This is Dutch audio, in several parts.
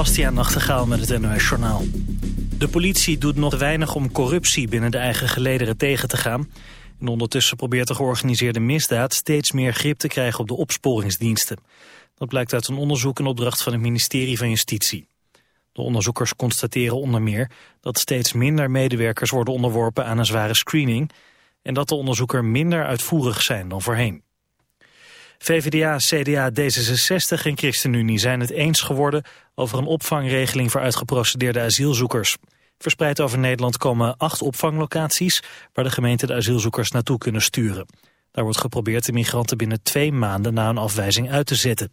Bastiaan Nachtegaal met het NOS Journaal. De politie doet nog weinig om corruptie binnen de eigen gelederen tegen te gaan. En ondertussen probeert de georganiseerde misdaad steeds meer grip te krijgen op de opsporingsdiensten. Dat blijkt uit een onderzoek in opdracht van het ministerie van Justitie. De onderzoekers constateren onder meer dat steeds minder medewerkers worden onderworpen aan een zware screening... en dat de onderzoekers minder uitvoerig zijn dan voorheen. VVDA, CDA, D66 en ChristenUnie zijn het eens geworden over een opvangregeling voor uitgeprocedeerde asielzoekers. Verspreid over Nederland komen acht opvanglocaties waar de gemeente de asielzoekers naartoe kunnen sturen. Daar wordt geprobeerd de migranten binnen twee maanden na een afwijzing uit te zetten.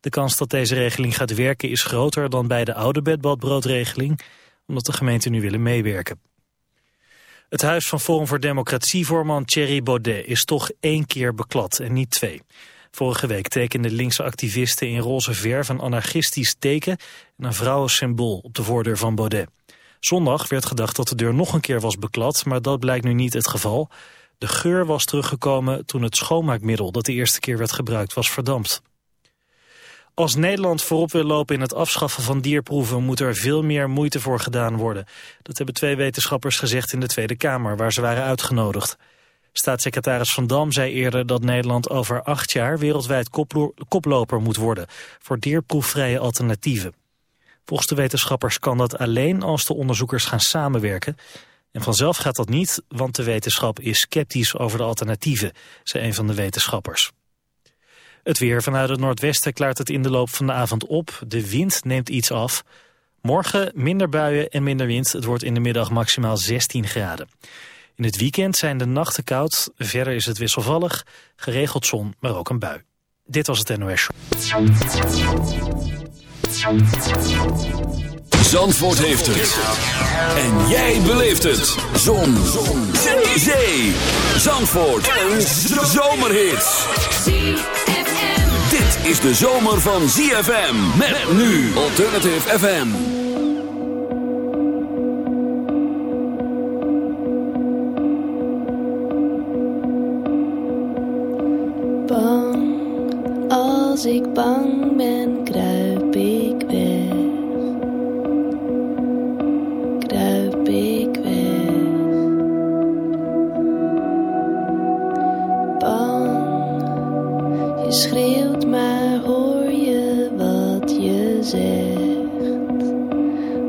De kans dat deze regeling gaat werken is groter dan bij de oude bedbadbroodregeling, omdat de gemeenten nu willen meewerken. Het huis van Forum voor Democratie-voorman Thierry Baudet is toch één keer beklad en niet twee. Vorige week tekenden linkse activisten in roze verf een anarchistisch teken en een vrouwensymbool op de voordeur van Baudet. Zondag werd gedacht dat de deur nog een keer was beklad, maar dat blijkt nu niet het geval. De geur was teruggekomen toen het schoonmaakmiddel dat de eerste keer werd gebruikt was verdampt. Als Nederland voorop wil lopen in het afschaffen van dierproeven... moet er veel meer moeite voor gedaan worden. Dat hebben twee wetenschappers gezegd in de Tweede Kamer... waar ze waren uitgenodigd. Staatssecretaris Van Dam zei eerder dat Nederland over acht jaar... wereldwijd koploper moet worden voor dierproefvrije alternatieven. Volgens de wetenschappers kan dat alleen als de onderzoekers gaan samenwerken... En vanzelf gaat dat niet, want de wetenschap is sceptisch over de alternatieven, zei een van de wetenschappers. Het weer vanuit het noordwesten klaart het in de loop van de avond op. De wind neemt iets af. Morgen minder buien en minder wind. Het wordt in de middag maximaal 16 graden. In het weekend zijn de nachten koud. Verder is het wisselvallig. Geregeld zon, maar ook een bui. Dit was het NOS Zandvoort heeft het. En jij beleeft het. Zon. zon. Zee. Zandvoort. Een zomerhit is de zomer van ZFM. Met nu Alternative FM. Bang, als ik bang ben, kruip ik zegt,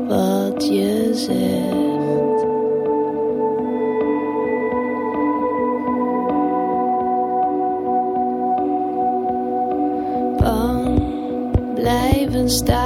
wat je zegt. Bang blijven staan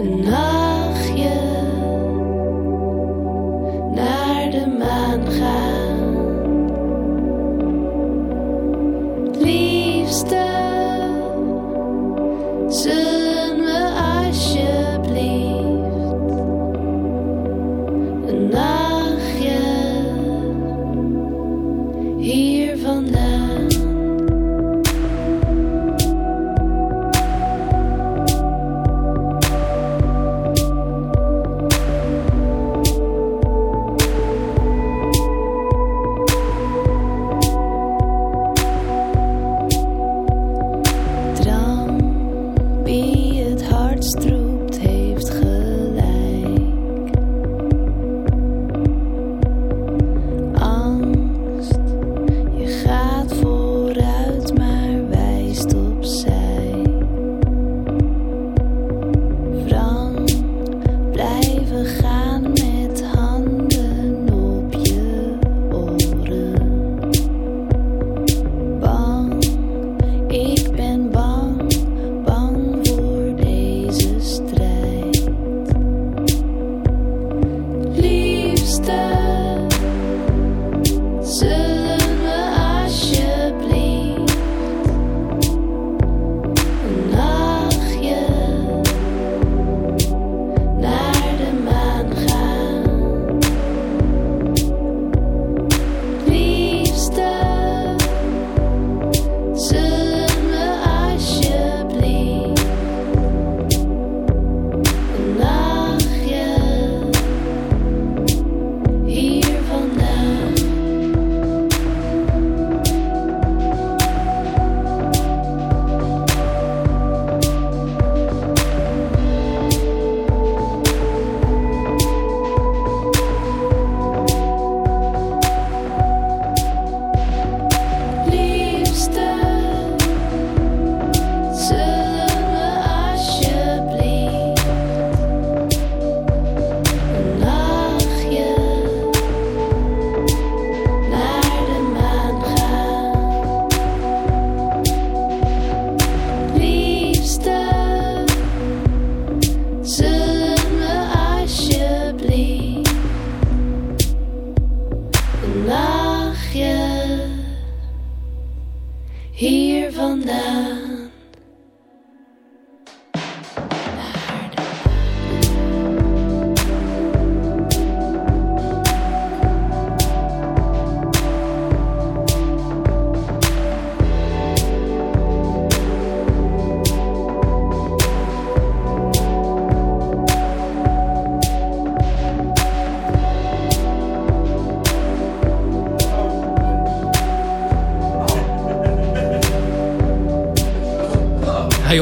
een nachtje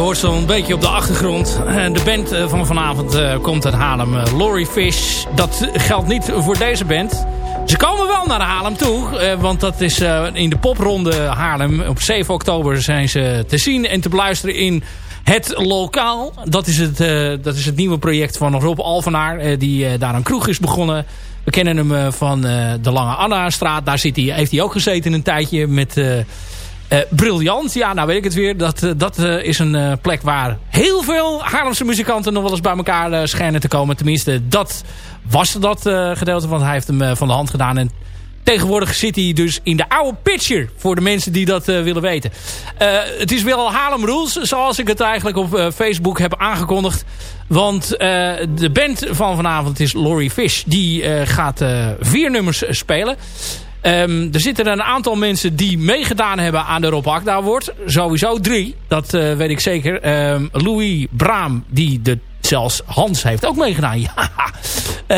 hoort zo'n beetje op de achtergrond. De band van vanavond komt uit Haarlem. Laurie Fish. Dat geldt niet voor deze band. Ze komen wel naar Haarlem toe. want dat is in de popronde Haarlem. Op 7 oktober zijn ze te zien en te beluisteren in het Lokaal. Dat is het, dat is het nieuwe project van Rob Alvenaar. die daar een kroeg is begonnen. We kennen hem van de Lange Anna-straat. Daar zit hij, heeft hij ook gezeten een tijdje met... Uh, briljant, ja, nou weet ik het weer. Dat, uh, dat uh, is een plek waar heel veel Haarlemse muzikanten nog wel eens bij elkaar schijnen te komen. Tenminste, dat was dat gedeelte, want hij heeft hem van de hand gedaan. En tegenwoordig zit hij dus in de oude pitcher, voor de mensen die dat willen weten. het is wel Haarlem Rules, zoals ik het eigenlijk op Facebook heb aangekondigd. Want de band van vanavond is Laurie Fish. Die gaat vier nummers spelen. Um, er zitten een aantal mensen die meegedaan hebben aan de Rob Akda Award. Sowieso drie, dat uh, weet ik zeker. Um, Louis Braam, die de, zelfs Hans heeft ook meegedaan. Uh,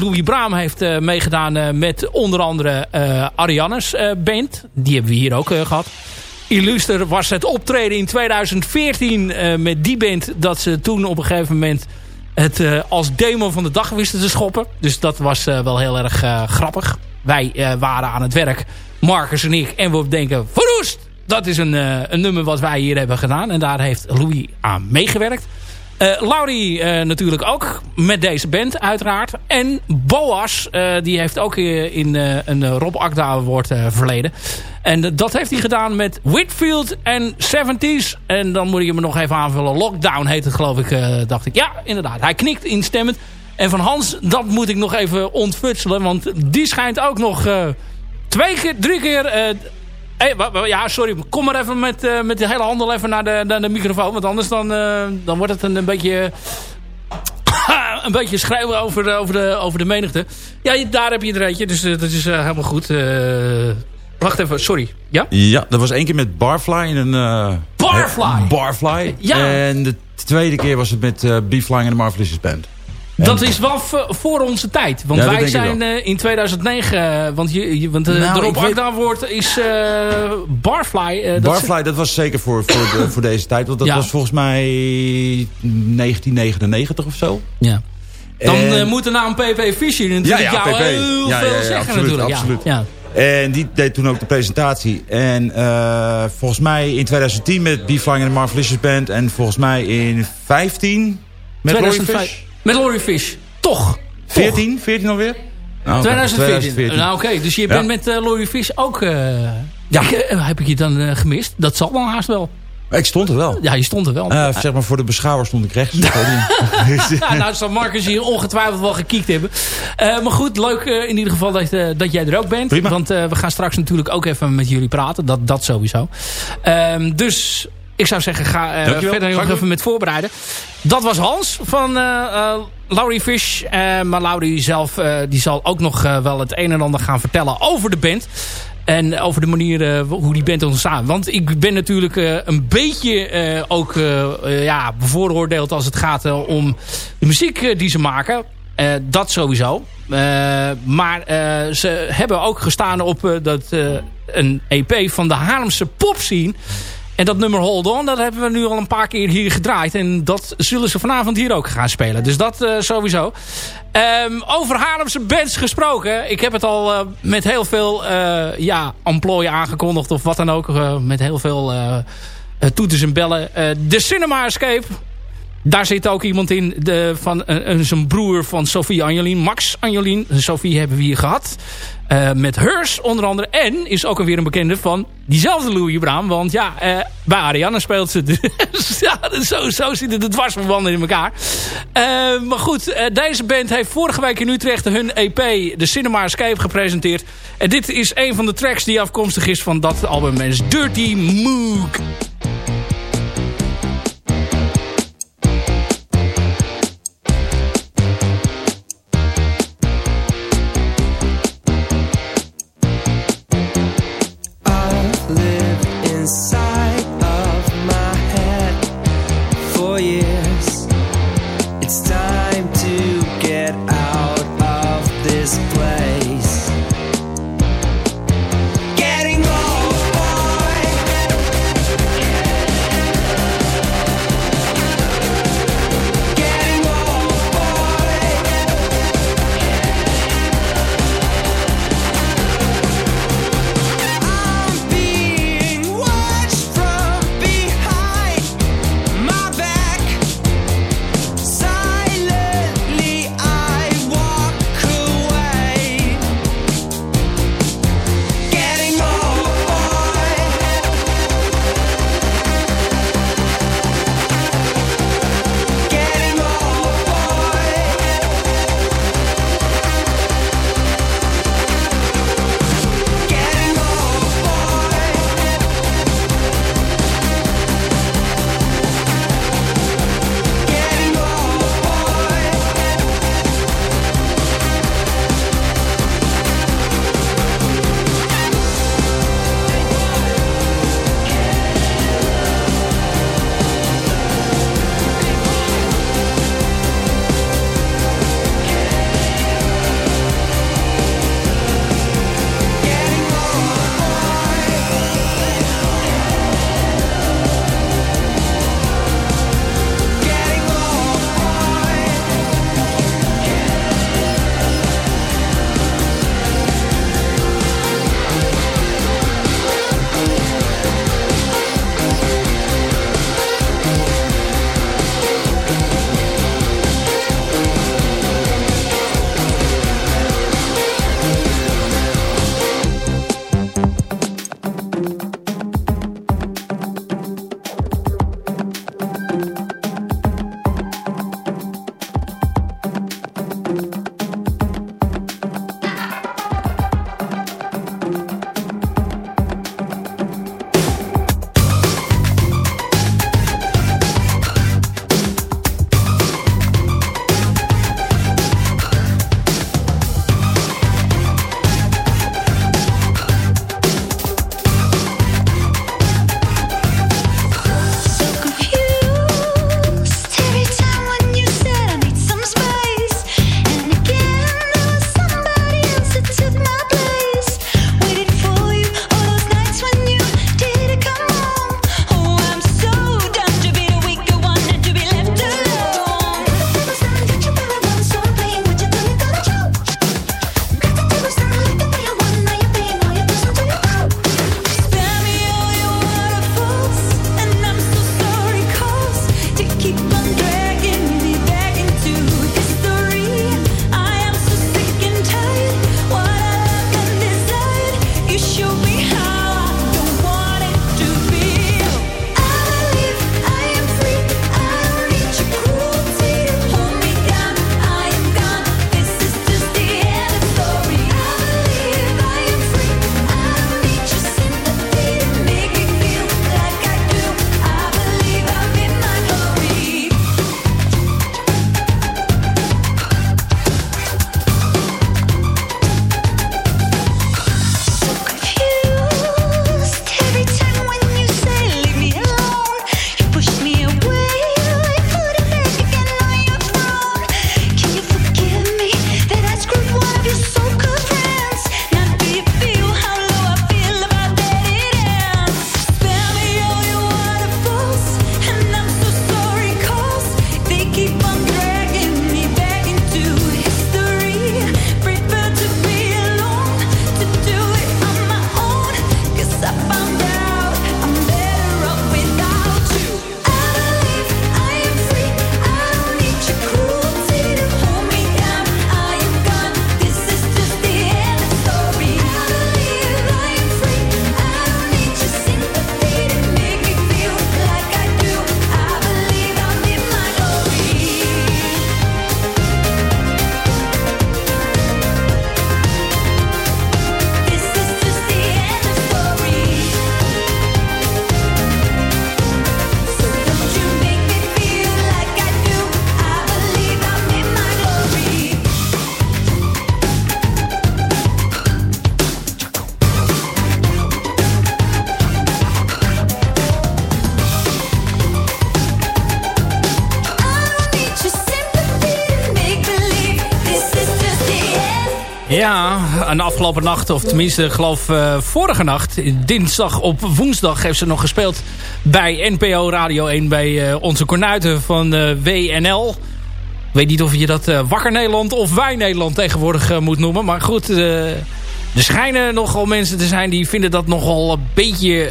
Louis Braam heeft uh, meegedaan met onder andere Arianne's band. Die hebben we hier ook gehad. Illuster was het optreden in 2014 met die band... dat ze toen op een gegeven moment het als demo van de dag wisten te schoppen. Dus dat was wel heel erg grappig. Wij uh, waren aan het werk, Marcus en ik. En we denken, verroest! Dat is een, uh, een nummer wat wij hier hebben gedaan. En daar heeft Louis aan meegewerkt. Uh, Laurie natuurlijk ook met deze band uiteraard. En Boas, die heeft ook in een Rob Akda Award verleden. En dat heeft hij gedaan met Whitfield en 70s. En dan moet je me nog even aanvullen. Lockdown heet het geloof ik, dacht ik. Ja, inderdaad. Hij knikt instemmend. En van Hans, dat moet ik nog even ontfutselen. Want die schijnt ook nog uh, twee keer, drie keer... Uh, hey, ja, sorry. Kom maar even met, uh, met de hele handel even naar de, naar de microfoon. Want anders dan, dan wordt het een, een beetje... een beetje schrijven over, over, de, over de menigte. Ja, daar heb je er eentje. Dus dat is helemaal goed. wacht even, sorry. Ja? Ja, dat was één keer met Barfly. Een, Barfly? Barfly. Ja. En de tweede keer was het met uh, B-Flying en de Marvelous Band. Dat is wel voor onze tijd. Want wij zijn uh, in 2009... Uh, want je, want uh, nou, de Rob woord is Barfly. Barfly, dat, dat, was zeker voor, voor, de, voor deze tijd. Want dat ja. was volgens mij 1999 of zo. Ja. Dan en... moet er nou een PP Fischer natuurlijk ja, ja, jou PP. heel ja, veel zeggen absoluut, natuurlijk. Absoluut. Ja. En die deed toen ook de presentatie. En volgens mij in 2010 met B-Flying en de Marvelicious Band. En volgens mij in 15 met 2005. Met Laurie Fish. Toch. 14? 14 alweer? Nou, 2014. 2014. Nou oké, okay. dus je bent met uh, Laurie Fish ook... Uh, ja. Ik, uh, heb ik je dan gemist? Dat zal dan haast wel. Ik stond er wel. Ja, je stond er wel. Uh, zeg maar voor de beschouwer stond ik rechts. ja, nou, zal Marcus hier ongetwijfeld wel gekiekt hebben. Uh, maar goed, leuk uh, in ieder geval dat, dat jij er ook bent. Prima. Want we gaan straks natuurlijk ook even met jullie praten. Dat, dat sowieso. Ehm, dus ik zou zeggen, ga uh, verder nog even met voorbereiden. Dat was Hans van uh, Laurie Fish. maar Laurie zelf die zal ook nog wel het een en ander gaan vertellen over de band. En over de manier hoe die band ontstaan. Want ik ben natuurlijk een beetje ook ja, bevooroordeeld als het gaat om de muziek die ze maken. dat sowieso. maar ze hebben ook gestaan op dat, een EP van de Haarlemse popscene. En dat nummer Hold On, dat hebben we nu al een paar keer hier gedraaid. En dat zullen ze vanavond hier ook gaan spelen. Dus dat uh, sowieso. Um, over Haarlemse bands gesproken. Ik heb het al uh, met heel veel uh, ja, aangekondigd of wat dan ook. met heel veel toeters en bellen. de Cinema Escape. Daar zit ook iemand in de, van zijn broer van Sophie Anjolien. Max Anjolien. Sophie hebben we hier gehad. Uh, met Hers onder andere. En is ook alweer een bekende van diezelfde Louis Braam. Want ja, uh, bij Ariane speelt ze. Dus zo, zo zit het de dwarsverbanden in elkaar. Uh, maar goed, deze band heeft vorige week in Utrecht hun EP, de Cinema Escape, gepresenteerd. En dit is een van de tracks die afkomstig is van dat album. En is Dirty Moog. Afgelopen nacht, of tenminste, geloof uh, vorige nacht, dinsdag op woensdag, heeft ze nog gespeeld bij NPO Radio 1 bij uh, onze kornuiten van uh, WNL. Ik weet niet of je dat Wakker Nederland of Wij Nederland tegenwoordig moet noemen. Maar goed, er schijnen nogal mensen te zijn die vinden dat nogal een beetje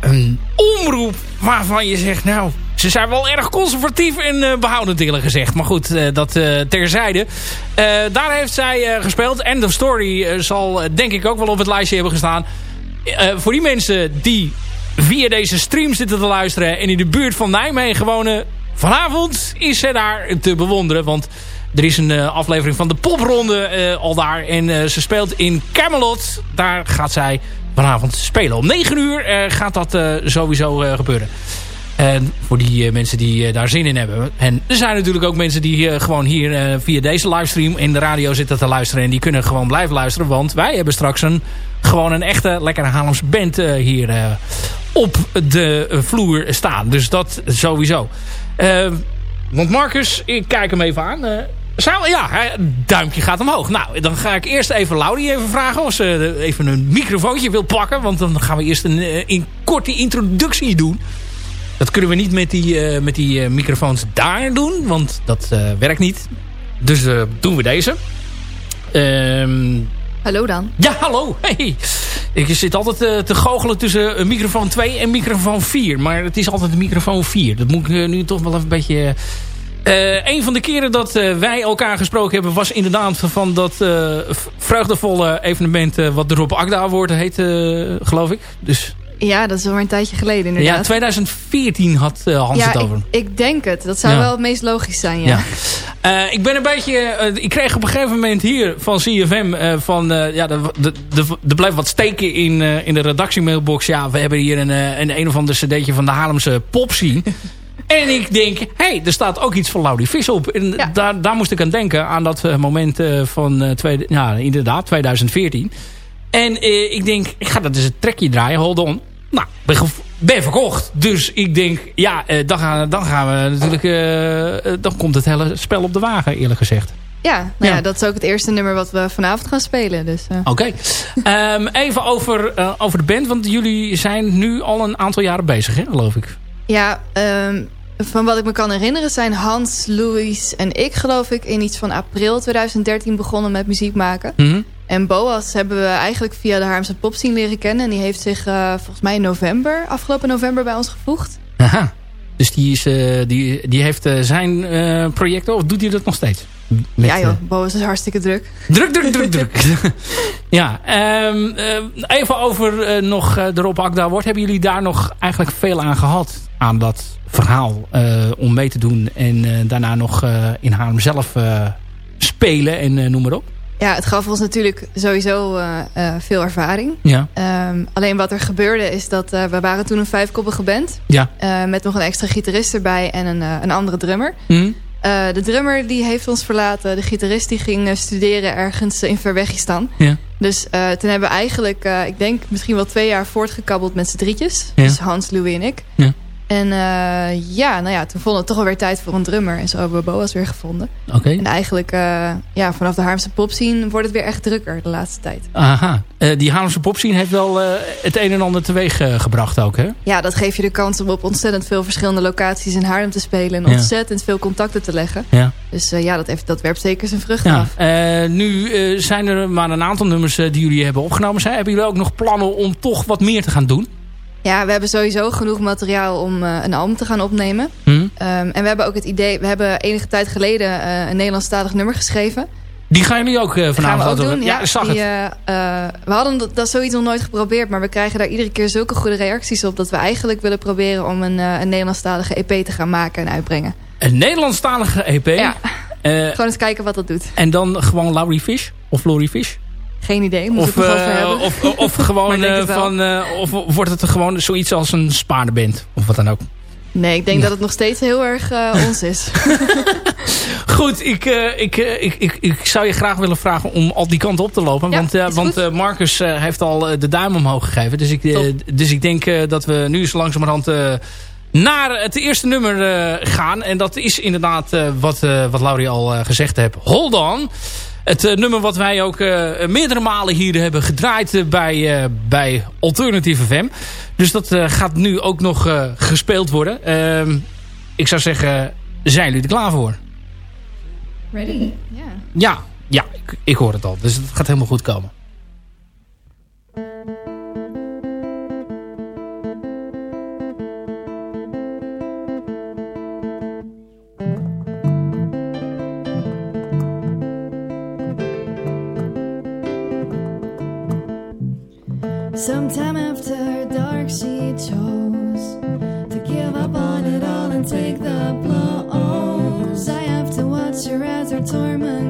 een omroep waarvan je zegt, nou, ze zijn wel erg conservatief en uh, behoudend eerlijk gezegd. Maar goed, uh, dat uh, terzijde. daar heeft zij gespeeld. End of Story zal denk ik ook wel op het lijstje hebben gestaan. voor die mensen die via deze stream zitten te luisteren... en in de buurt van Nijmegen wonen... vanavond is ze daar te bewonderen. Want er is een aflevering van de popronde al daar. En ze speelt in Camelot. Daar gaat zij vanavond spelen. Om 9 uur gaat dat sowieso gebeuren. En voor die uh, mensen die uh, daar zin in hebben. En er zijn natuurlijk ook mensen die uh, gewoon hier via deze livestream in de radio zitten te luisteren. En die kunnen gewoon blijven luisteren. Want wij hebben straks een, gewoon een echte lekkere Haarlemse band hier op de vloer staan. Dus dat sowieso. want Marcus, ik kijk hem even aan. Zou, ja, duimpje gaat omhoog. Nou, dan ga ik eerst even Laurie even vragen of ze even een microfoontje wil pakken. Want dan gaan we eerst een, een korte introductie doen. Dat kunnen we niet met die, uh, met die uh, microfoons daar doen. Want dat uh, werkt niet. Dus doen we deze. Um, hallo dan. Ja, hallo. Hey. Ik zit altijd te goochelen tussen microfoon 2 en microfoon 4. Maar het is altijd microfoon 4. Dat moet ik nu toch wel even een beetje... een van de keren dat wij elkaar gesproken hebben... was inderdaad van dat vreugdevolle evenement... wat de Rob Agda Award heet, geloof ik. Dus ja, dat is al een tijdje geleden inderdaad. Ja, 2014 had uh, Hans ja, het over. Ik, ik denk het. Dat zou wel het meest logisch zijn, ja. ja. Uh, ik ben een beetje... Uh, ik kreeg op een gegeven moment hier van CFM... van, ja, er blijft wat steken in, in de redactiemailbox. Ja, we hebben hier een, een, een of ander cd'tje van de Haarlemse pop zien. en ik denk, hé, hey, er staat ook iets van Laudie Vis op. En ja. daar, daar moest ik aan denken, aan dat moment van... twee, ja, inderdaad, 2014... En ik denk, ik ga dat eens een trekje draaien, hold on. Nou, ben, ben verkocht. Dus ik denk, ja, eh, dan, gaan, dan gaan we natuurlijk... Uh, dan komt het hele spel op de wagen, eerlijk gezegd. Ja, nou ja. ja. dat is ook het eerste nummer wat we vanavond gaan spelen. Dus, uh. Oké. Okay. um, even over, uh, over de band, want jullie zijn nu al een aantal jaren bezig, hè, geloof ik. Ja, um, van wat ik me kan herinneren zijn Hans, Louis en ik, geloof ik, in iets van april 2013 begonnen met muziek maken. Mm -hmm. En Boas hebben we eigenlijk via de Haarlemse popscene leren kennen. En die heeft zich uh, volgens mij in november, afgelopen november bij ons gevoegd. Aha. Dus die, is, uh, die, die heeft uh, zijn projecten, of doet hij dat nog steeds? Met, ja joh, Boas is hartstikke druk. Druk, druk, druk, druk. ja, um, even over nog de Rob Akda wordt. Hebben jullie daar nog eigenlijk veel aan gehad? Aan dat verhaal om mee te doen. En daarna nog in Haarlem zelf spelen en noem maar op? Ja, het gaf ons natuurlijk sowieso uh, uh, veel ervaring. Ja. Um, alleen wat er gebeurde is dat uh, we waren toen een vijfkoppige band. Ja. met nog een extra gitarist erbij en een, een andere drummer. Mm. de drummer die heeft ons verlaten. De gitarist die ging studeren ergens in Verwegistan. Ja. Dus toen hebben we eigenlijk, ik denk misschien wel twee jaar voortgekabbeld met z'n drietjes. Ja. Dus Hans, Louis en ik. Ja. En uh, ja, nou ja, toen vonden we toch alweer tijd voor een drummer. En zo hebben we Boas weer gevonden. Oké. Okay. En eigenlijk, uh, ja, vanaf de Haarlemse popscene wordt het weer echt drukker de laatste tijd. Aha. Uh, die Haarlemse popscene heeft wel het een en ander teweeg gebracht ook, hè? Ja, dat geeft je de kans om op ontzettend veel verschillende locaties in Haarlem te spelen. En ontzettend veel contacten te leggen. Ja. Dus ja, dat, heeft, dat werpt zeker zijn vruchten ja. af. nu zijn er maar een aantal nummers die jullie hebben opgenomen. Zijn. Hebben jullie ook nog plannen om toch wat meer te gaan doen? Ja, we hebben sowieso genoeg materiaal om uh, een album te gaan opnemen. Mm. Um, en we hebben ook het idee... We hebben enige tijd geleden uh, een Nederlandstalig nummer geschreven. Die gaan jullie ook uh, vanavond ook doen, ja, zag die, het. we hadden dat, dat zoiets nog nooit geprobeerd. Maar we krijgen daar iedere keer zulke goede reacties op... dat we eigenlijk willen proberen om een, een Nederlandstalige EP te gaan maken en uitbrengen. Een Nederlandstalige EP? Ja. Gewoon eens kijken wat dat doet. En dan gewoon Laurie Fish? Of Laurie Fish? Geen idee, moet of, ik over hebben. Of, of gewoon van, uh, of wordt het gewoon zoiets als een spaardenband? Of wat dan ook? Nee, ik denk ja. dat het nog steeds heel erg uh, ons is. Goed, ik, uh, ik, ik, ik, ik zou je graag willen vragen om al die kant op te lopen. Ja, want want Marcus heeft al de duim omhoog gegeven. Dus ik, dus ik denk dat we nu zo langzamerhand naar het eerste nummer gaan. En dat is inderdaad wat, wat Laurie al gezegd heeft. Hold on. Het nummer wat wij ook meerdere malen hier hebben gedraaid bij, bij Alternative FM. Dus dat gaat nu ook nog gespeeld worden. Ehm, ik zou zeggen, zijn jullie er klaar voor? Ready? Ja. Ja, ja ik, ik hoor het al. Dus het gaat helemaal goed komen. Sometime after dark she chose to give up on it all and take the blows. I have to watch her as her torment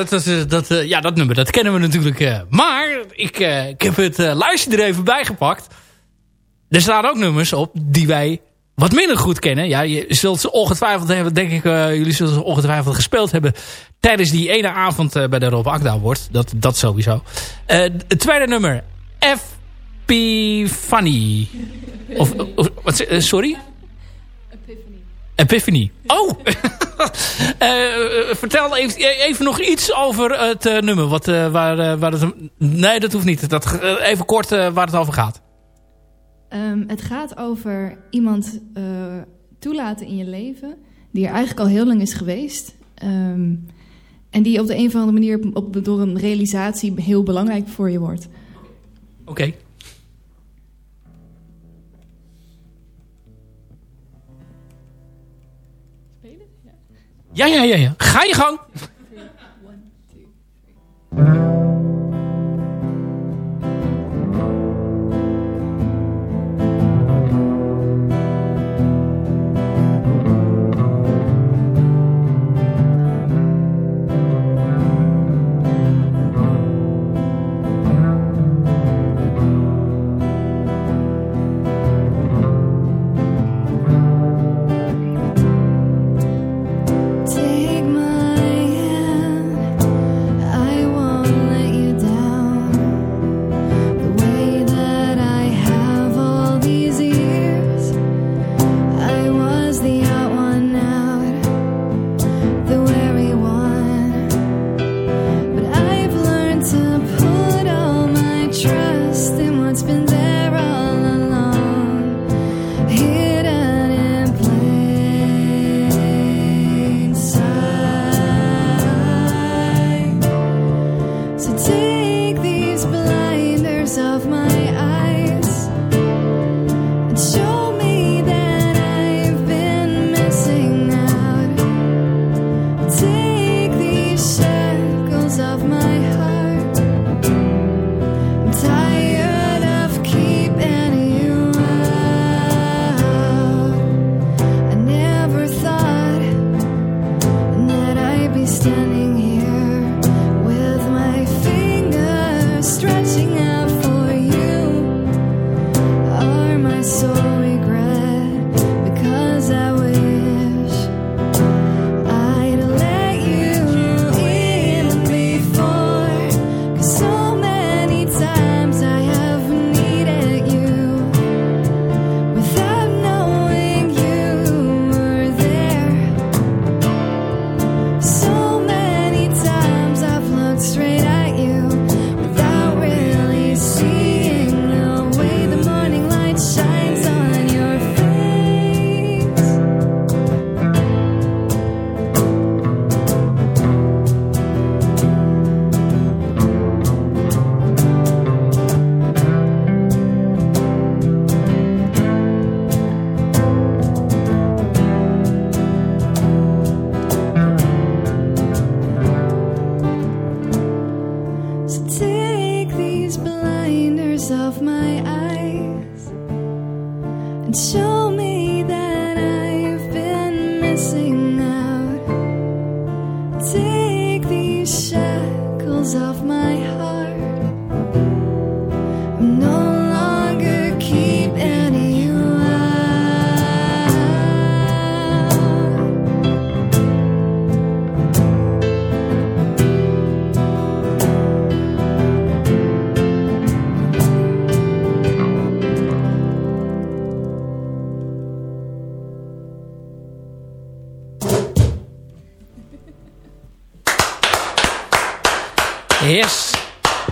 dat, was, eh, dat, eh, ja, dat nummer, dat kennen we natuurlijk. eh. maar ik, ik heb het lijstje er even bij gepakt. Er staan ook nummers op die wij wat minder goed kennen. Ja, je zult ze ongetwijfeld hebben, denk ik, jullie zullen ze ongetwijfeld gespeeld hebben tijdens die ene avond bij de Rob Akda wordt. Dat, dat sowieso. Het tweede nummer, F-P-Funny. Of, of sorry? Epiphany. Oh! Eh, eh, vertel even, even nog iets over het eh, nummer. Wat, eh, waar, eh, waar het, nee, dat hoeft niet. Dat, eh, even kort eh, waar het over gaat. Ehm, het gaat over iemand eh, toelaten in je leven... die er eigenlijk al heel lang is geweest. Ehm, en die op de een of andere manier op, door een realisatie heel belangrijk voor je wordt. Oké. Ja, ja, ja, ja. Ga je gang.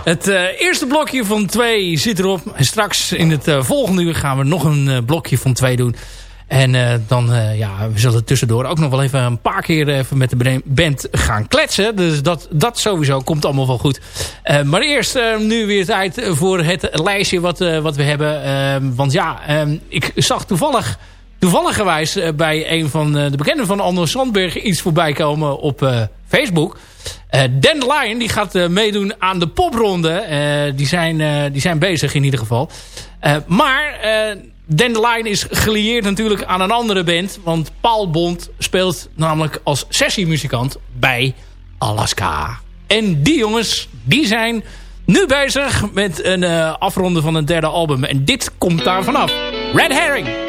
Het eh, eerste blokje van twee zit erop. En straks in het eh, volgende uur gaan we nog een eh, blokje van twee doen. En dan, ja, we zullen tussendoor ook nog wel even een paar keer even met de band gaan kletsen. Dus dat, dat sowieso komt allemaal wel goed. Maar eerst nu weer tijd voor het lijstje wat, wat we hebben. Eh, want ja, eh, ik zag toevallig, toevalligerwijs bij een van de bekenden van Anders Sandberg iets voorbij komen op Facebook. Eh Dandelion die gaat eh, meedoen aan de popronde. Eh, die, zijn, die zijn bezig in ieder geval. Maar Dandelion is gelieerd natuurlijk aan een andere band. Want Paul Bond speelt namelijk als sessiemuzikant bij Alaska. En die jongens, die zijn nu bezig met een afronden van een derde album. En dit komt daar vanaf. Red Herring.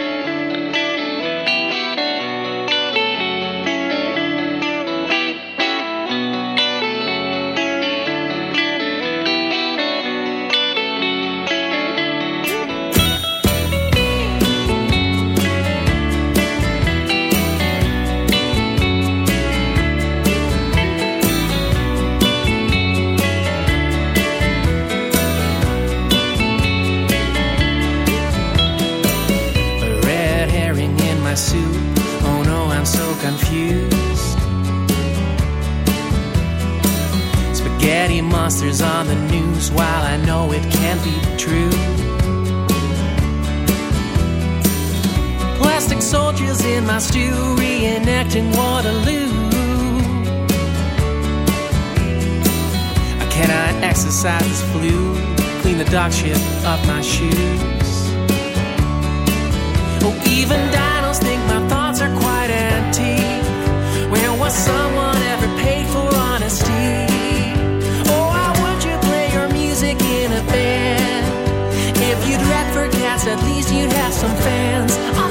My stew reenacting Waterloo. I cannot exercise this flu, clean the dog shit up my shoes. Oh, even dinos think my thoughts are quite antique. When was someone ever paid for honesty? Oh, how would you play your music in a band? If you'd rap for cats, at least you'd have some fans.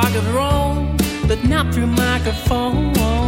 heart of Rome, but not through microphone.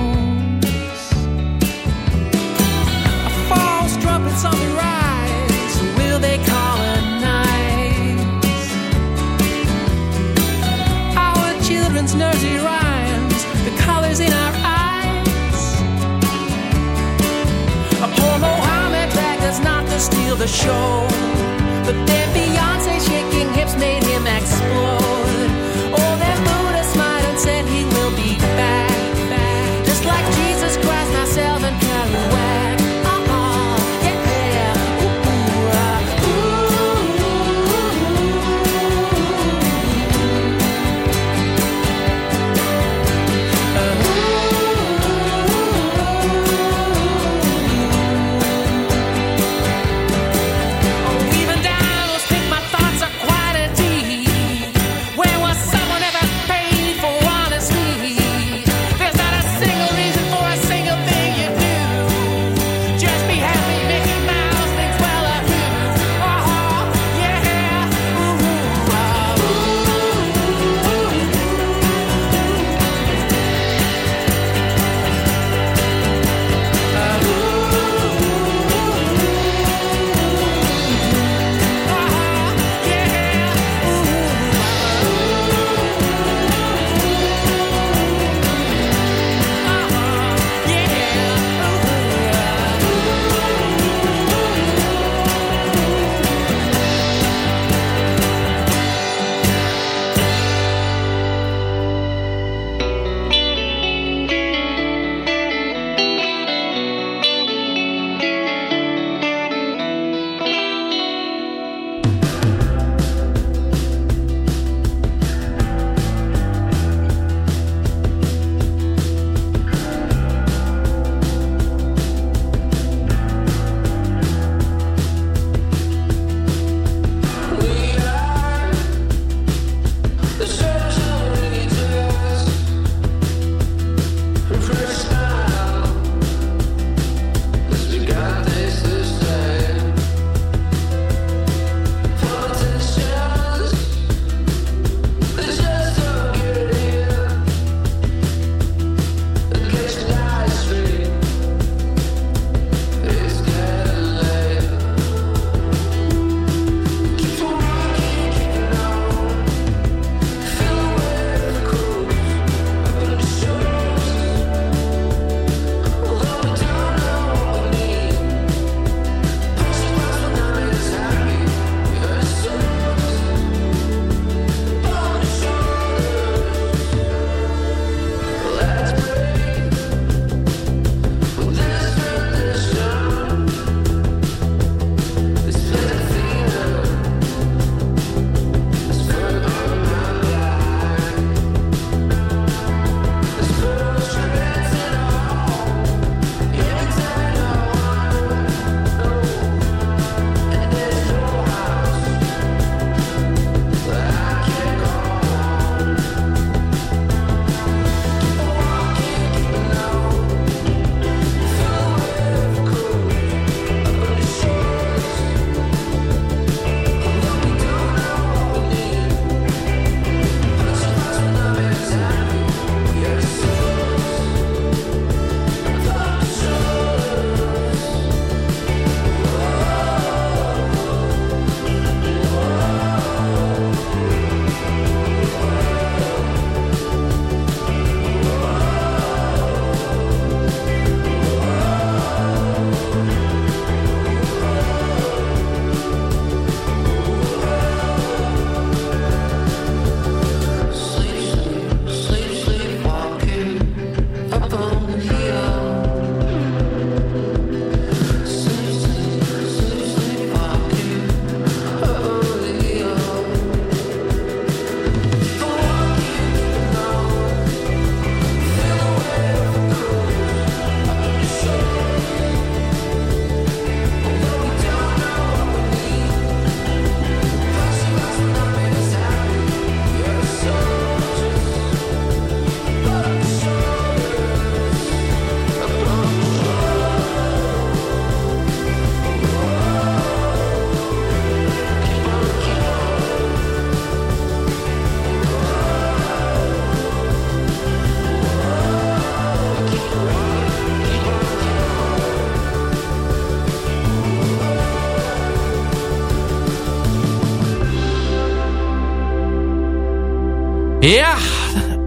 Ja,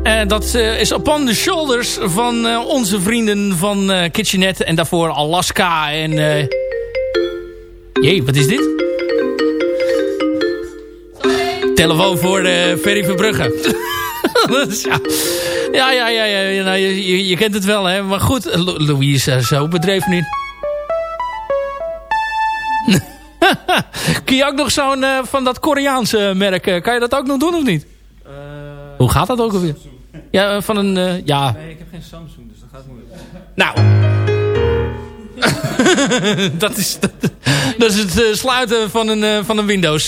uh, dat uh, is Upon the Shoulders van uh, onze vrienden van Kitchenet. En daarvoor Alaska en... Jee, wat is dit? Telefoon voor Ferry Verbrugge. ja. ja, ja, ja, ja nou, je, je, kent het wel, hè. Maar goed, Louise, zo bedreven niet. Kun je ook nog zo'n van dat Koreaanse merk... kan je dat ook nog doen of niet? Hoe gaat dat ook alweer? Ja, van een... Uh, ja. Nee, ik heb geen Samsung, dus dat gaat moeilijk. Nou. dat, is, dat, is het uh, sluiten van een, uh, van een Windows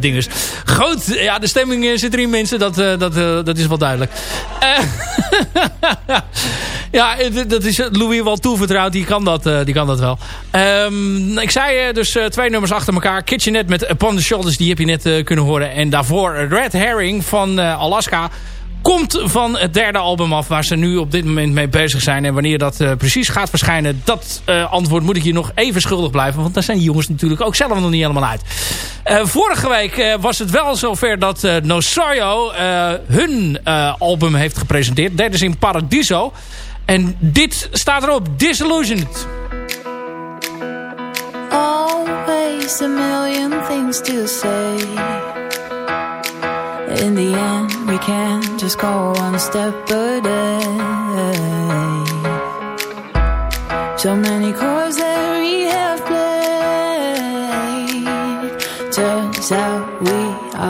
dinges. Goed, ja, de stemming zit erin mensen, dat, dat, dat is wel duidelijk. ja, dat is Louis wel toevertrouwd, die kan dat, die kan dat wel. Um, ik zei dus twee nummers achter elkaar. Kitchenet met Upon the Shoulders, die heb je net kunnen horen. En daarvoor Red Herring van Alaska komt van het derde album af waar ze nu op dit moment mee bezig zijn. En wanneer dat uh, precies gaat verschijnen, dat uh, antwoord moet ik je nog even schuldig blijven. Want daar zijn die jongens natuurlijk ook zelf nog niet helemaal uit. Uh, vorige week was het wel zover dat Nosario hun album heeft gepresenteerd. Derde is in Paradiso. En dit staat erop, Disillusioned. Always a million things to say In the end, we can just go one step a day. So many chords that we have played. Turns out we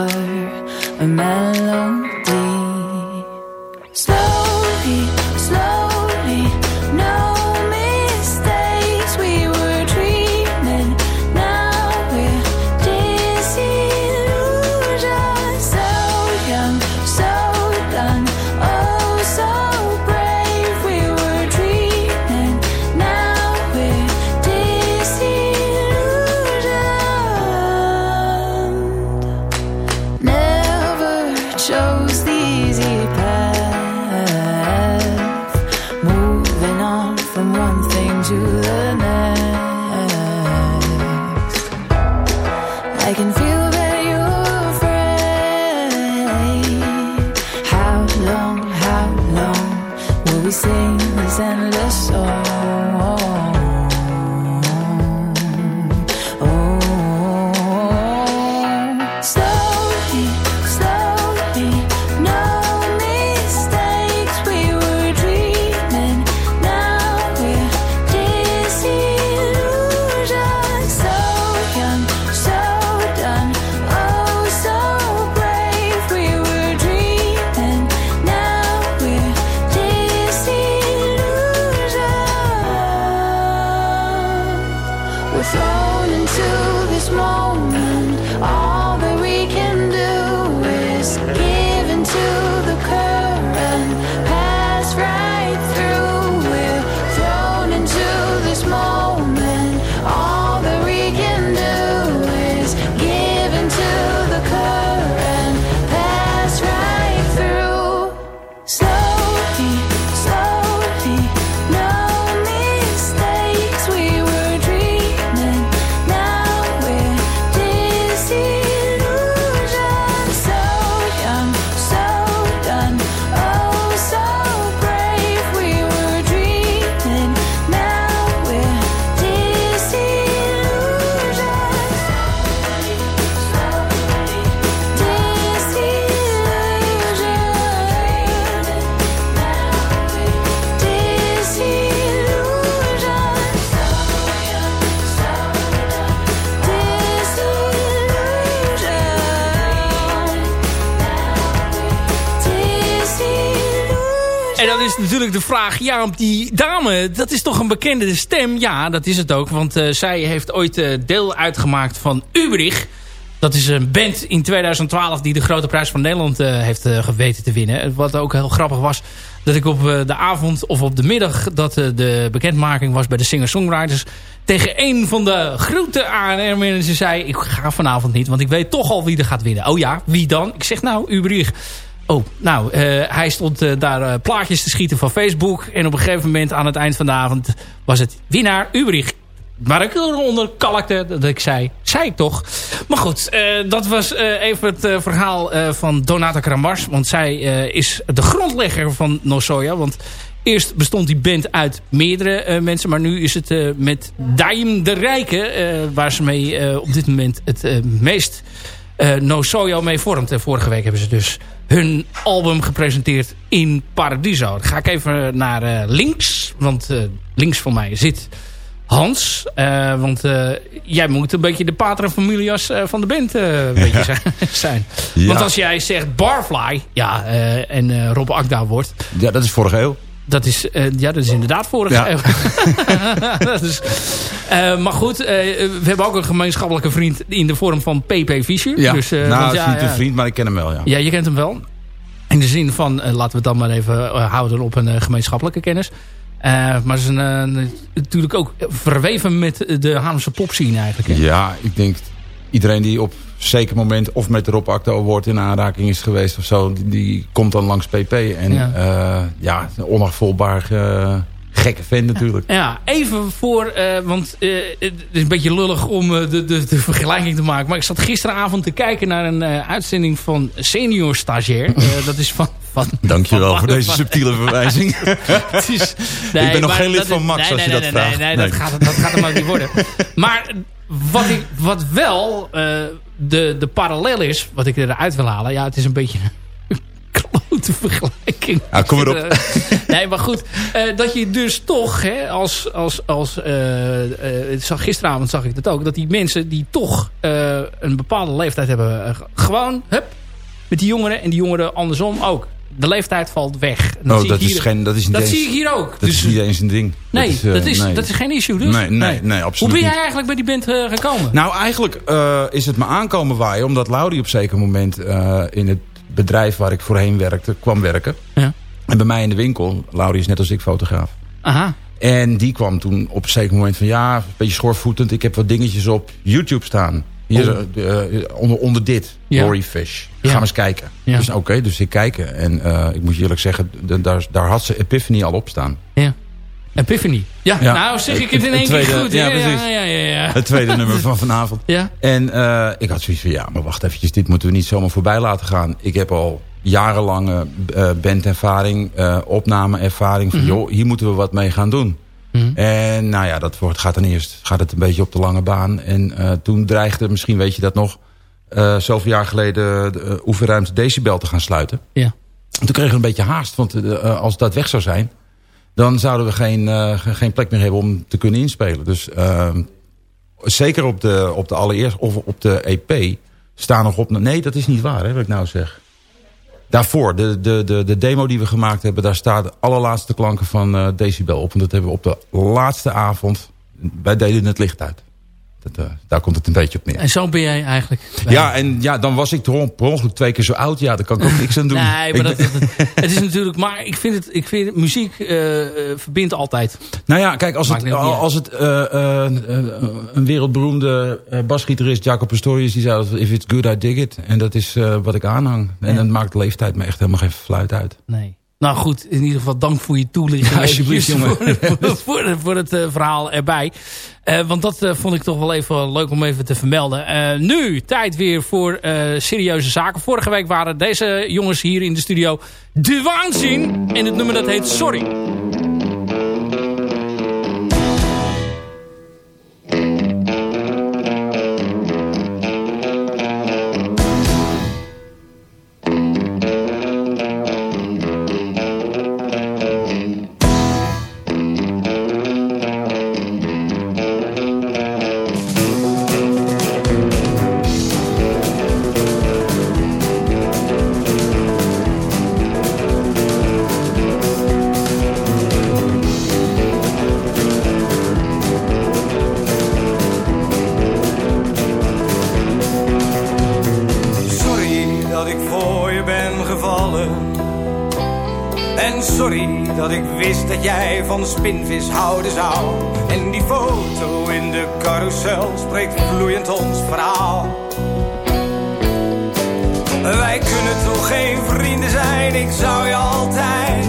are a melody. Slowly, natuurlijk de vraag, ja, die dame, dat is toch een bekende stem? Ja, dat is het ook, want uh, zij heeft ooit uh, deel uitgemaakt van Ubrich. Dat is een band in 2012 die de Grote Prijs van Nederland uh, heeft geweten te winnen. Wat ook heel grappig was, dat ik op de avond of op de middag... dat de bekendmaking was bij de singer-songwriters... tegen een van de grote ANR-managers zei... ik ga vanavond niet, want ik weet toch al wie er gaat winnen. Oh ja, wie dan? Ik zeg nou, Ubrich. Oh, nou, uh, hij stond uh, daar uh, plaatjes te schieten van Facebook. En op een gegeven moment aan het eind van de avond was het winnaar Ubrich. Maar ik eronder kalkte dat ik zei, zei ik toch. Maar goed, eh, dat was eh, even het eh, verhaal eh, van Donata Kramars. Want zij eh, is de grondlegger van Nosoya. Want eerst bestond die band uit meerdere eh, mensen. Maar nu is het eh, met Daim de Rijke. eh, waar ze mee eh, op dit moment het eh, meest eh Nosoyo mee vormt. En vorige week hebben ze dus hun album gepresenteerd in Paradiso. Dan ga ik even naar eh, links. Want eh, links van mij zit Hans. Eh, want jij moet een beetje de pater familias van de band beetje zijn-. Ja. Want als jij zegt Barfly ja, en Rob Akda wordt... Ja, dat is vorige eeuw. Dat is, eh, ja, dat is inderdaad vorige Ja. eeuw. dat is, eh, maar goed, eh, we hebben ook een gemeenschappelijke vriend in de vorm van PP Fischer. Ja. Dus, nou, want het is ja, niet ja. een vriend, maar ik ken hem wel, ja. Ja, je kent hem wel. In de zin van, laten we het dan maar even houden op een gemeenschappelijke kennis. Maar ze zijn natuurlijk ook verweven met de Haarlemse popscene eigenlijk. Hè? Ja, ik denk iedereen die op zeker moment of met de Rob Acto Award in aanraking is geweest of zo, die, die komt dan langs PP. En Ja. ja, ja een onafvolbaar eh, gekke fan natuurlijk. Ja, even voor, eh, want eh, het is een beetje lullig om eh, de, de, de vergelijking te maken. Maar ik zat gisteravond te kijken naar een eh, uitzending van Senior Stagiair. Eh, dat is van... van Dankjewel van- voor deze subtiele verwijzing. Het is, Ik ben nog geen lid van Max nee, als nee, je dat nee, vraagt. Nee, nee, Nee. Dat, gaat, dat gaat hem ook niet worden. Maar wat, ik, wat wel eh, de, de parallel is, wat ik eruit wil halen. Ja, het is een beetje een klote vergelijking. Ja, kom erop. Eh, nee, maar goed. eh, dat je dus toch, hè, als, als, als zag, gisteravond zag ik dat ook. Dat die mensen die toch een bepaalde leeftijd hebben. gewoon, hup, met die jongeren. En die jongeren andersom ook. De leeftijd valt weg. En Oh, zie dat ik is hier- geen- dat is niet dat eens- zie ik hier ook. Dat Dus- is niet eens een ding. Nee, dat is, eh, dat, is, nee. dat is geen issue dus? Nee, nee, nee, absoluut Hoe ben jij niet. eigenlijk bij die band eh, gekomen? Nou, eigenlijk eh, is het me aankomen waaien. Omdat Laurie op zeker moment in het bedrijf waar ik voorheen werkte, kwam werken. Ja. En bij mij in de winkel, Laurie is net als ik fotograaf. Aha. En die kwam toen op een zeker moment van... ja, een beetje schoorvoetend. Ik heb wat dingetjes op YouTube staan. Hier, eh, eh, onder, onder dit, Ja. Fish. Gaan we eens kijken. Dus oké, dus ik kijken. En eh, ik moet je eerlijk zeggen, daar, daar had ze Epiphany al op staan. Ja. Epiphany. Ja, Ja. nou zeg ik het in één keer goed. ja, Ja, ja, precies. ja, ja, ja. Het tweede nummer van vanavond. Ja. En ik had zoiets van, ja, maar wacht eventjes. Dit moeten we niet zomaar voorbij laten gaan. Ik heb al jarenlange bandervaring, eh opnameervaring. Van, Mhm. joh, hier moeten we wat mee gaan doen. Mhm. En nou ja, dat wordt, gaat dan eerst gaat het een beetje op de lange baan. En eh, toen dreigde, misschien weet je dat nog... eh zoveel jaar geleden de uh, oefenruimte Decibel te gaan sluiten. Ja. En toen kregen we een beetje haast. Want eh, als dat weg zou zijn... dan zouden we geen, eh, ge- geen plek meer hebben om te kunnen inspelen. Dus ehm, zeker op de, op de allereerste... of op de EP staan nog op... Nee, dat is niet waar, hè, wat ik nou zeg. Daarvoor, de, de, de, de demo die we gemaakt hebben... daar staan de allerlaatste klanken van eh, Decibel op. En dat hebben we op de laatste avond... wij deden het licht uit. Dat, eh, daar komt het een beetje op neer. En zo ben jij eigenlijk. Ja, en ja, dan was ik per ongeluk twee keer zo oud. Ja, daar kan ik ook niks aan doen. Nee, maar dat, dat- het is natuurlijk... Maar ik vind het... Ik vind het- muziek eh, eh, verbindt altijd. Nou ja, kijk, als Maakt het, als het een wereldberoemde basgitarist, Jacob Pastorius, die zei dat if it's good, I dig it. En dat is wat ik aanhang. En Ja. dan maakt leeftijd me echt helemaal geen fluit uit. Nee. Nou goed, in ieder geval dank voor je toelichting. Ja, alsjeblieft, jongen. Voor, voor, voor het verhaal erbij. Eh, want dat eh, vond ik toch wel even leuk om even te vermelden. Eh, nu, tijd weer voor serieuze zaken. Vorige week waren deze jongens hier in de studio de waanzin. En het nummer dat heet. Sorry dat ik wist dat jij van spinvis houden zou. En die foto in de carrousel spreekt vloeiend ons verhaal. Wij kunnen toch geen vrienden zijn, ik zou je altijd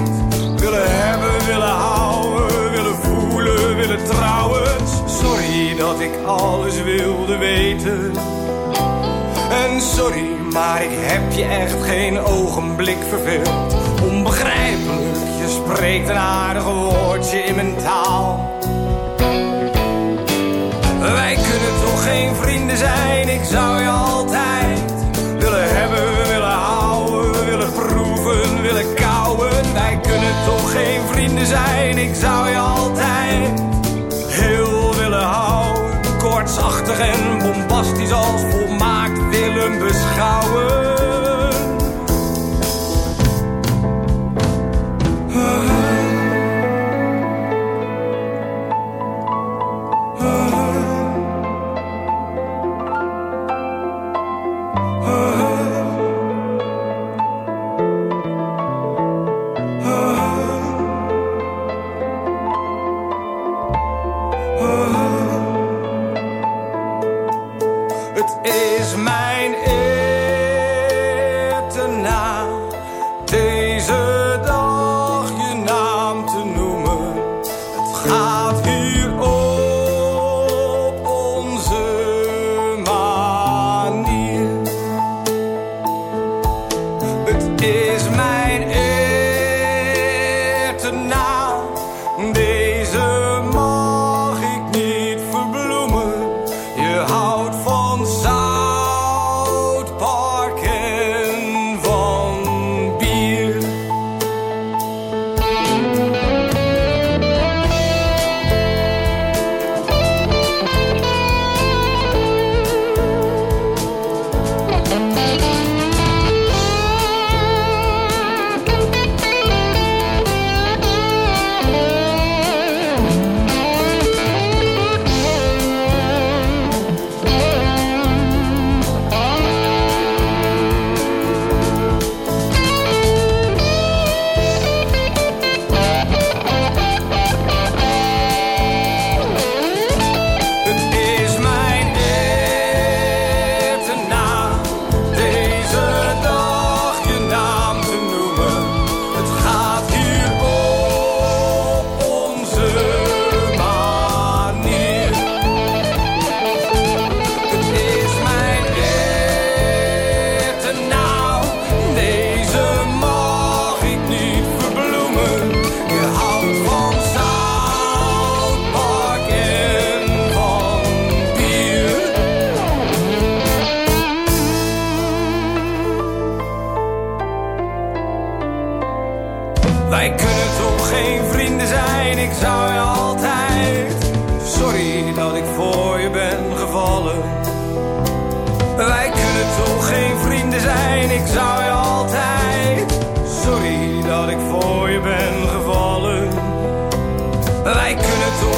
willen hebben, willen houden, willen voelen, willen trouwen. Sorry dat ik alles wilde weten. En sorry, maar ik heb je echt geen ogenblik verveeld. Onbegrijpelijk je spreekt een aardig woordje in mijn taal. Wij kunnen toch geen vrienden zijn, ik zou je altijd willen hebben, willen houden, willen proeven, willen kauwen. Wij kunnen toch geen vrienden zijn, ik zou je altijd heel willen houden. Koortsachtig en bombastisch als voor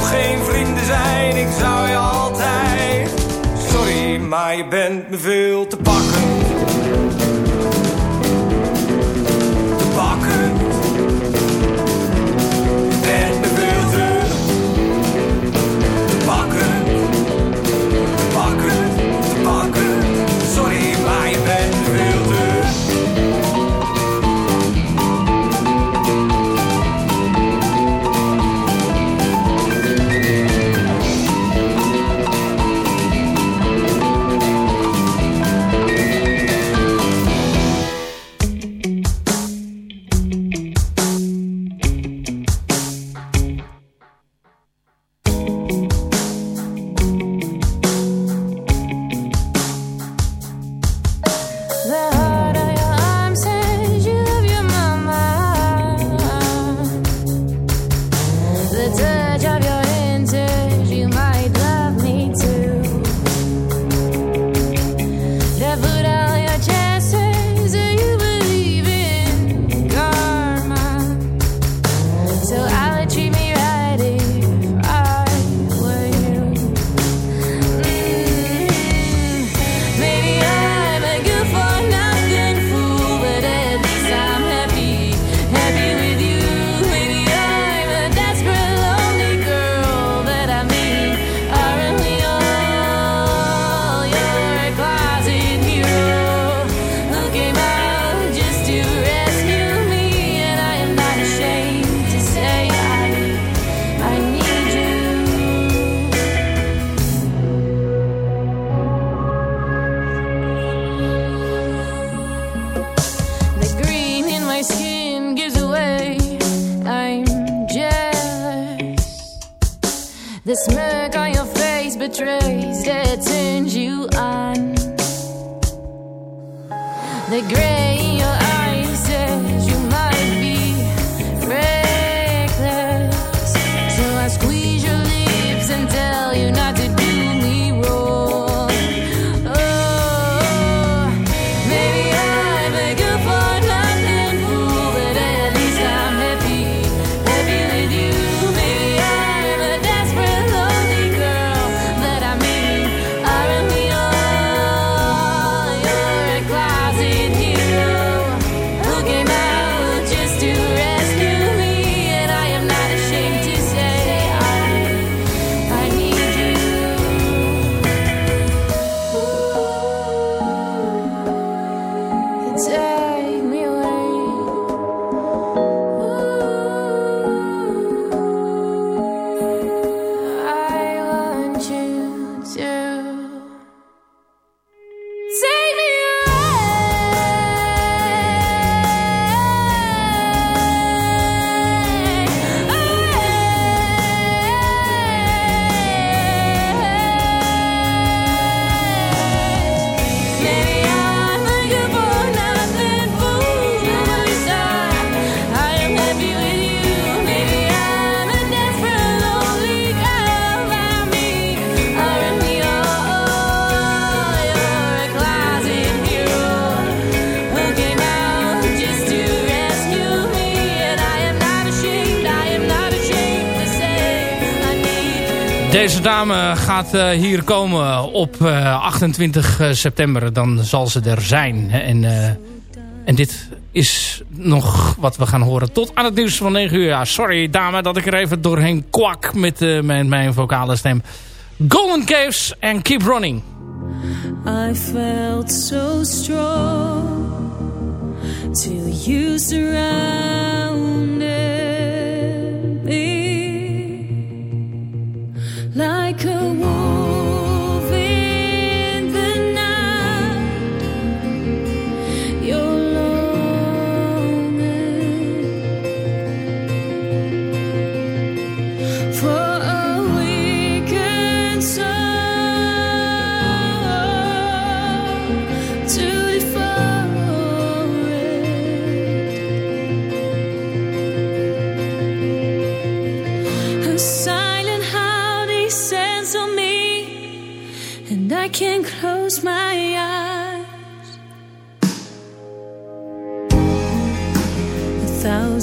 geen vrienden zijn, ik zou je altijd... Sorry, maar je bent me veel te pakken. portraits. That's it. Deze dame gaat eh, hier komen op eh, 28 eh, september. Dan zal ze er zijn. En, en dit is nog wat we gaan horen tot aan het nieuws van 9 uur. Ja, sorry dame dat ik er even doorheen kwak met mijn, mijn vocale stem. Golden Caves and Keep Running. I felt so strong you like a wolf.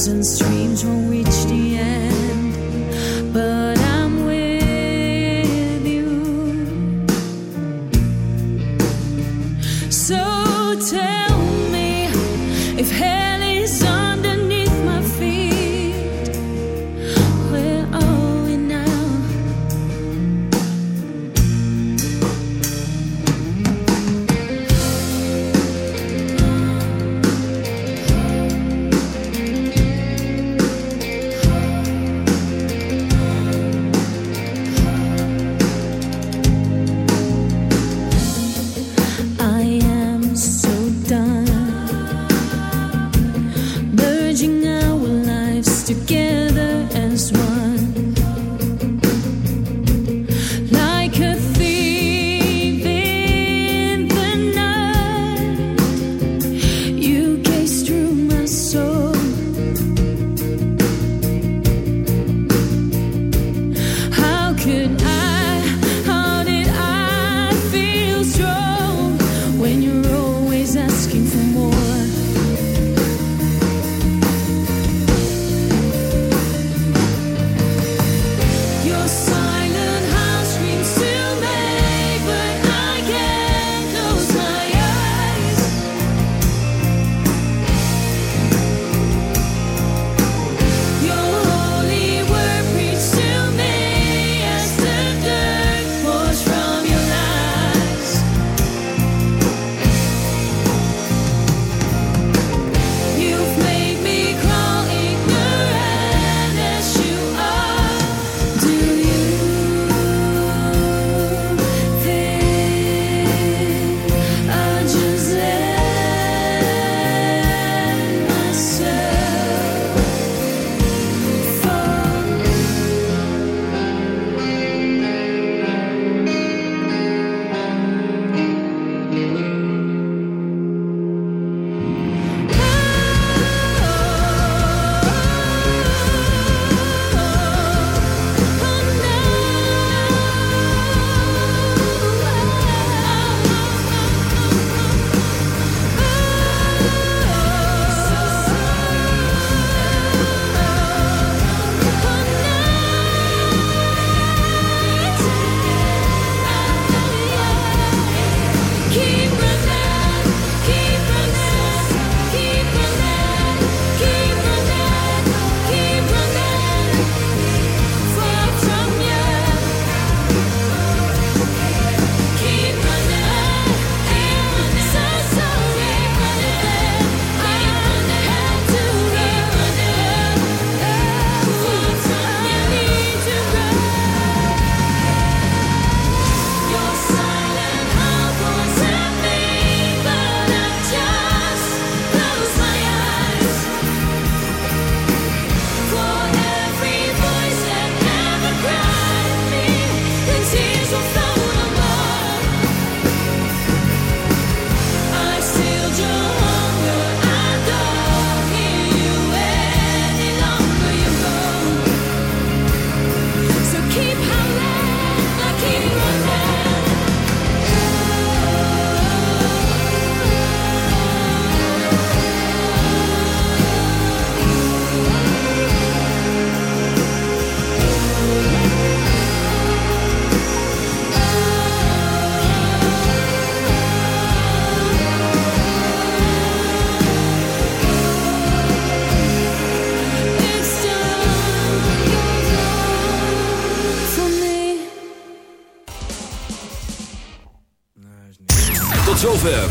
thousand streams will reach